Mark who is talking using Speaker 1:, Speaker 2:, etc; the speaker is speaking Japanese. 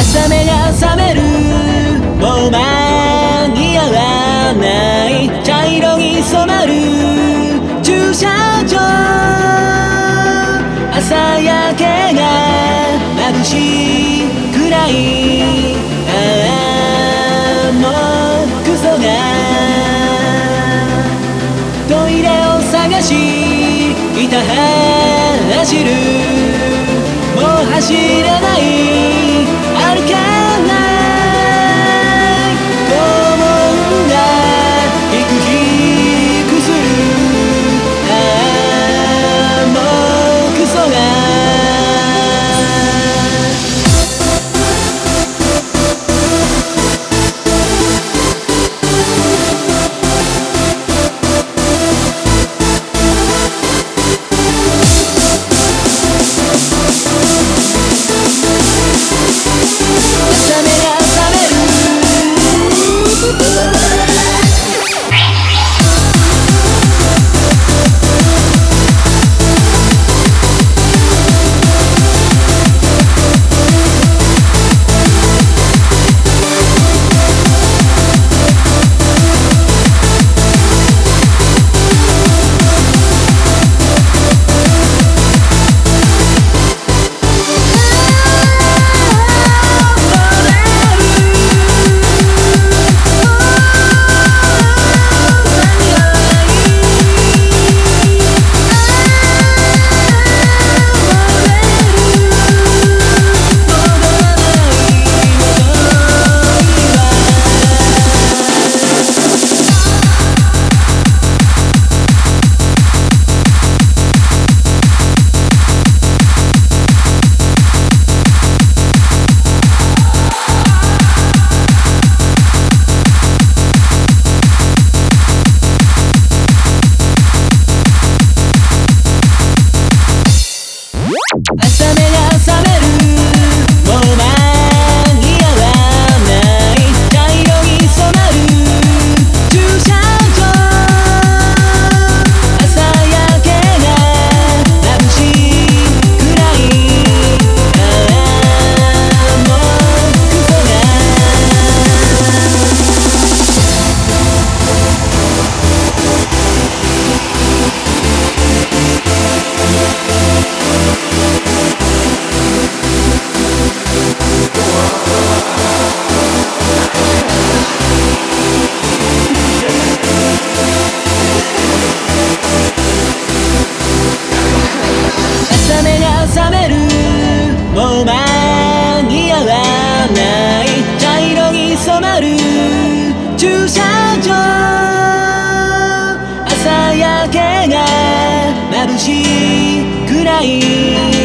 Speaker 1: 朝目が覚めるもう間に合わない茶色に染まる駐車場朝焼けが眩しいくらいああもうクソがトイレを探しいた走るもう走れない歩けある駐車場。朝焼けが眩しいくらい。